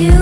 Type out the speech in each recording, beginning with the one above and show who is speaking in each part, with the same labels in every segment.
Speaker 1: you.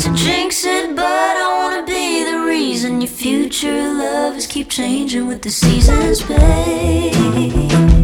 Speaker 1: to jinx it, but I wanna be the reason your future love is keep changing with the seasons, babe.